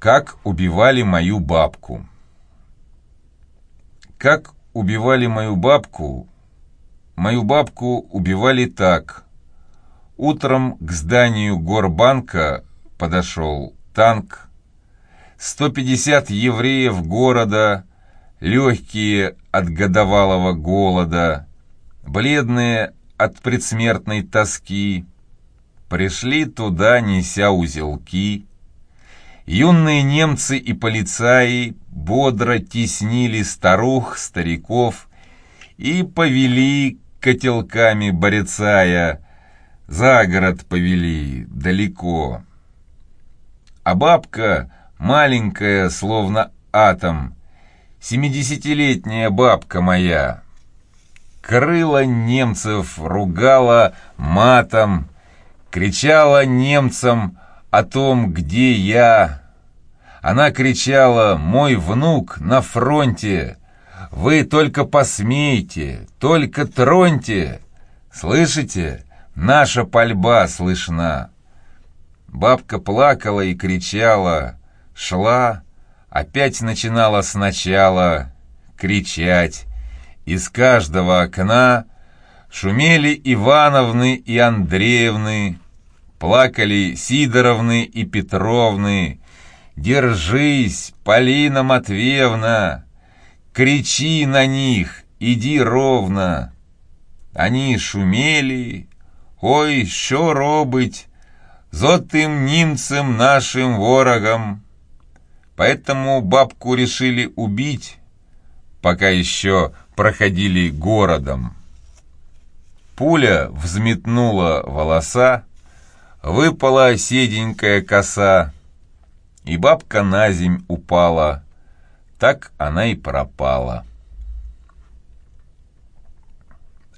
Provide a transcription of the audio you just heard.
Как убивали мою бабку. Как убивали мою бабку? Мою бабку убивали так. Утром к зданию Горбанка подошел танк. 150 евреев города, легкие от годовалого голода, бледные от предсмертной тоски, пришли туда, неся узелки, Юные немцы и полицаи бодро теснили старух, стариков и повели котелками борецая, за город повели далеко. А бабка, маленькая, словно атом, семидесятилетняя бабка моя, крыла немцев, ругала матом, кричала немцам о том, где я, она кричала «Мой внук на фронте! Вы только посмейте, только троньте! Слышите? Наша пальба слышна!» Бабка плакала и кричала, шла, опять начинала сначала кричать. Из каждого окна шумели Ивановны и Андреевны, плакали Сидоровны и Петровны, Держись, Полина Матвеевна! Кричи на них, иди ровно!» Они шумели, «Ой, що робить? Зотым немцем нашим ворогам!» Поэтому бабку решили убить, пока еще проходили городом. Пуля взметнула волоса, выпала седенькая коса, и бабка на земь упала. Так она и пропала.